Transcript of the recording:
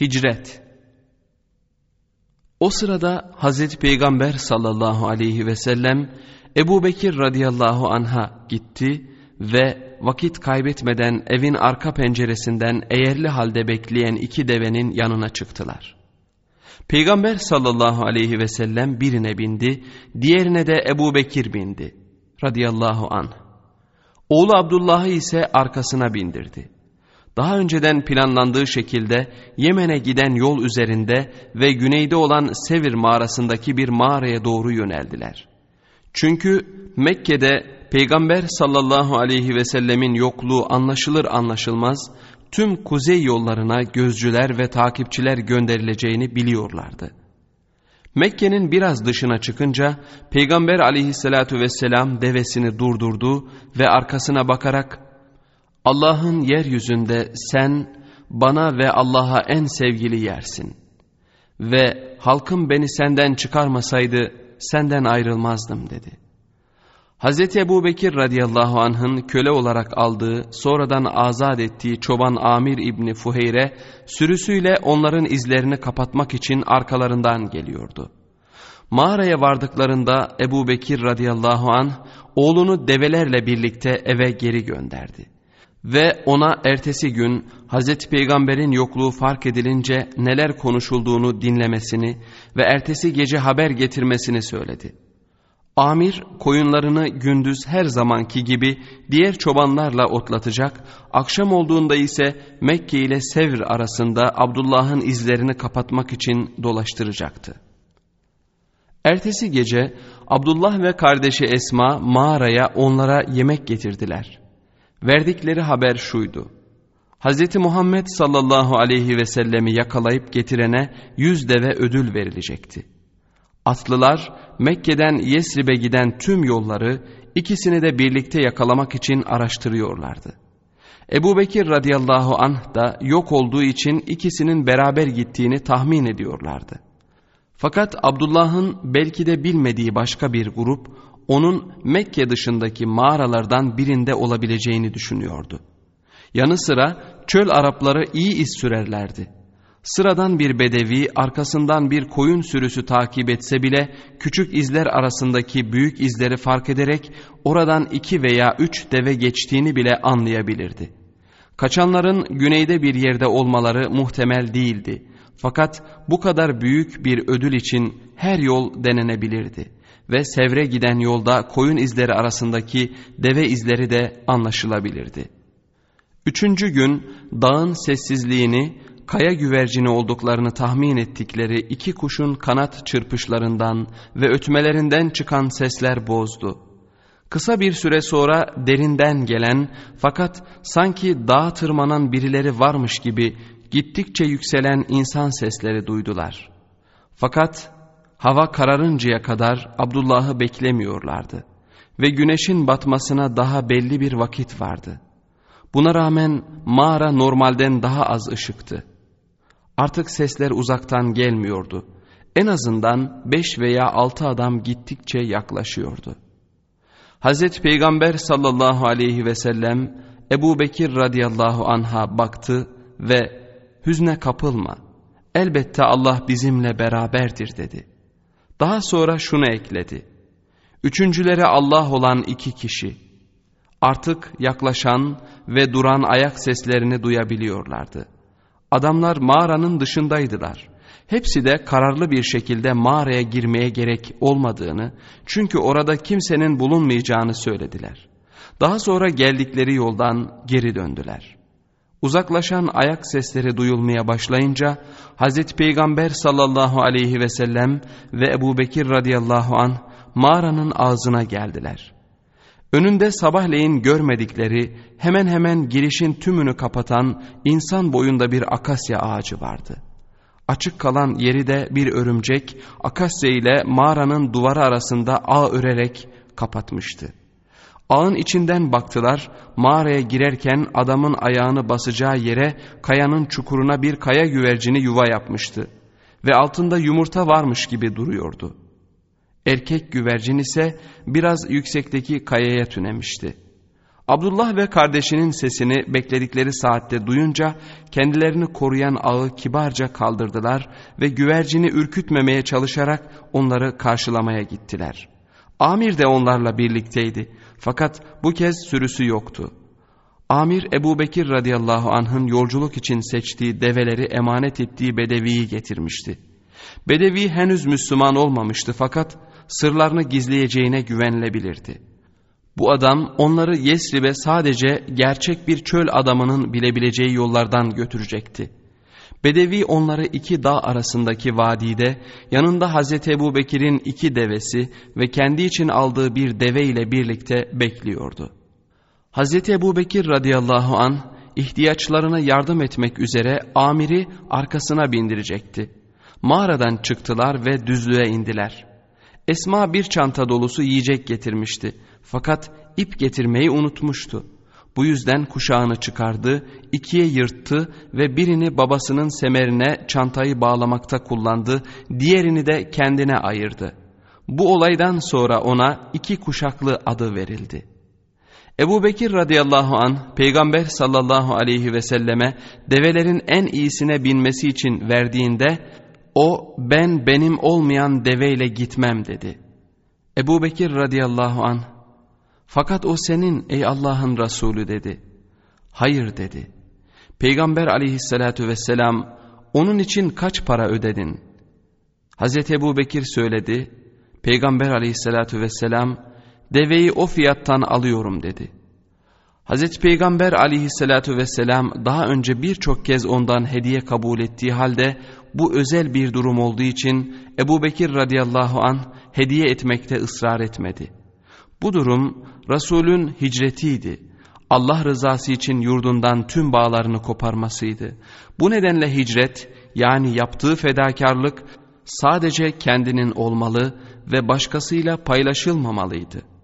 Hicret O sırada Hazreti Peygamber sallallahu aleyhi ve sellem Ebu Bekir radıyallahu anha gitti ve vakit kaybetmeden evin arka penceresinden eğerli halde bekleyen iki devenin yanına çıktılar. Peygamber sallallahu aleyhi ve sellem birine bindi, diğerine de Ebu Bekir bindi radıyallahu anh. Oğlu Abdullah'ı ise arkasına bindirdi daha önceden planlandığı şekilde Yemen'e giden yol üzerinde ve güneyde olan Sevir mağarasındaki bir mağaraya doğru yöneldiler. Çünkü Mekke'de Peygamber sallallahu aleyhi ve sellemin yokluğu anlaşılır anlaşılmaz tüm kuzey yollarına gözcüler ve takipçiler gönderileceğini biliyorlardı. Mekke'nin biraz dışına çıkınca Peygamber aleyhissalatu vesselam devesini durdurdu ve arkasına bakarak Allah'ın yeryüzünde sen bana ve Allah'a en sevgili yersin. Ve halkım beni senden çıkarmasaydı senden ayrılmazdım dedi. Hz. Ebu Bekir radıyallahu anh'ın köle olarak aldığı sonradan azat ettiği çoban Amir İbni Fuheyre sürüsüyle onların izlerini kapatmak için arkalarından geliyordu. Mağaraya vardıklarında Ebu Bekir radıyallahu anh oğlunu develerle birlikte eve geri gönderdi. Ve ona ertesi gün Hazreti Peygamber'in yokluğu fark edilince neler konuşulduğunu dinlemesini ve ertesi gece haber getirmesini söyledi. Amir koyunlarını gündüz her zamanki gibi diğer çobanlarla otlatacak, akşam olduğunda ise Mekke ile Sevr arasında Abdullah'ın izlerini kapatmak için dolaştıracaktı. Ertesi gece Abdullah ve kardeşi Esma mağaraya onlara yemek getirdiler.'' Verdikleri haber şuydu. Hz. Muhammed sallallahu aleyhi ve sellemi yakalayıp getirene yüz deve ödül verilecekti. Atlılar Mekke'den Yesrib'e giden tüm yolları ikisini de birlikte yakalamak için araştırıyorlardı. Ebu Bekir radıyallahu anh da yok olduğu için ikisinin beraber gittiğini tahmin ediyorlardı. Fakat Abdullah'ın belki de bilmediği başka bir grup onun Mekke dışındaki mağaralardan birinde olabileceğini düşünüyordu. Yanı sıra çöl Arapları iyi iz sürerlerdi. Sıradan bir bedevi arkasından bir koyun sürüsü takip etse bile küçük izler arasındaki büyük izleri fark ederek oradan iki veya üç deve geçtiğini bile anlayabilirdi. Kaçanların güneyde bir yerde olmaları muhtemel değildi. Fakat bu kadar büyük bir ödül için her yol denenebilirdi ve Sevre giden yolda koyun izleri arasındaki deve izleri de anlaşılabilirdi. Üçüncü gün dağın sessizliğini, kaya güvercini olduklarını tahmin ettikleri iki kuşun kanat çırpışlarından ve ötmelerinden çıkan sesler bozdu. Kısa bir süre sonra derinden gelen fakat sanki dağa tırmanan birileri varmış gibi gittikçe yükselen insan sesleri duydular. Fakat Hava kararıncaya kadar Abdullah'ı beklemiyorlardı ve güneşin batmasına daha belli bir vakit vardı. Buna rağmen mağara normalden daha az ışıktı. Artık sesler uzaktan gelmiyordu. En azından beş veya altı adam gittikçe yaklaşıyordu. Hazreti Peygamber sallallahu aleyhi ve sellem Ebu Bekir radıyallahu anha baktı ve hüzne kapılma elbette Allah bizimle beraberdir dedi.'' Daha sonra şunu ekledi. Üçüncülere Allah olan iki kişi. Artık yaklaşan ve duran ayak seslerini duyabiliyorlardı. Adamlar mağaranın dışındaydılar. Hepsi de kararlı bir şekilde mağaraya girmeye gerek olmadığını, çünkü orada kimsenin bulunmayacağını söylediler. Daha sonra geldikleri yoldan geri döndüler. Uzaklaşan ayak sesleri duyulmaya başlayınca Hazreti Peygamber sallallahu aleyhi ve sellem ve Ebu Bekir radıyallahu an mağaranın ağzına geldiler. Önünde sabahleyin görmedikleri hemen hemen girişin tümünü kapatan insan boyunda bir akasya ağacı vardı. Açık kalan yeri de bir örümcek akasya ile mağaranın duvarı arasında ağ örerek kapatmıştı. Ağın içinden baktılar, mağaraya girerken adamın ayağını basacağı yere kayanın çukuruna bir kaya güvercini yuva yapmıştı ve altında yumurta varmış gibi duruyordu. Erkek güvercin ise biraz yüksekteki kayaya tünemişti. Abdullah ve kardeşinin sesini bekledikleri saatte duyunca kendilerini koruyan ağı kibarca kaldırdılar ve güvercini ürkütmemeye çalışarak onları karşılamaya gittiler. Amir de onlarla birlikteydi fakat bu kez sürüsü yoktu. Amir Ebu Bekir radıyallahu anh'ın yolculuk için seçtiği develeri emanet ettiği Bedevi'yi getirmişti. Bedevi henüz Müslüman olmamıştı fakat sırlarını gizleyeceğine güvenilebilirdi. Bu adam onları Yesrib'e sadece gerçek bir çöl adamının bilebileceği yollardan götürecekti. Bedevi onları iki dağ arasındaki vadide yanında Hazreti Ebu Bekir'in iki devesi ve kendi için aldığı bir deve ile birlikte bekliyordu. Hazreti Ebu Bekir radıyallahu an ihtiyaçlarına yardım etmek üzere amiri arkasına bindirecekti. Mağaradan çıktılar ve düzlüğe indiler. Esma bir çanta dolusu yiyecek getirmişti. Fakat ip getirmeyi unutmuştu. Bu yüzden kuşağını çıkardı, ikiye yırttı ve birini babasının semerine çantayı bağlamakta kullandı, diğerini de kendine ayırdı. Bu olaydan sonra ona iki kuşaklı adı verildi. Ebu Bekir radıyallahu an peygamber sallallahu aleyhi ve selleme develerin en iyisine binmesi için verdiğinde o ben benim olmayan deveyle gitmem dedi. Ebu Bekir radıyallahu an fakat o senin ey Allah'ın Resulü dedi. Hayır dedi. Peygamber aleyhissalatu vesselam onun için kaç para ödedin? Hazreti Ebu Bekir söyledi. Peygamber aleyhissalatu vesselam deveyi o fiyattan alıyorum dedi. Hazreti Peygamber aleyhissalatu vesselam daha önce birçok kez ondan hediye kabul ettiği halde bu özel bir durum olduğu için Ebu Bekir radıyallahu an hediye etmekte ısrar etmedi. Bu durum Resulün hicretiydi. Allah rızası için yurdundan tüm bağlarını koparmasıydı. Bu nedenle hicret yani yaptığı fedakarlık sadece kendinin olmalı ve başkasıyla paylaşılmamalıydı.''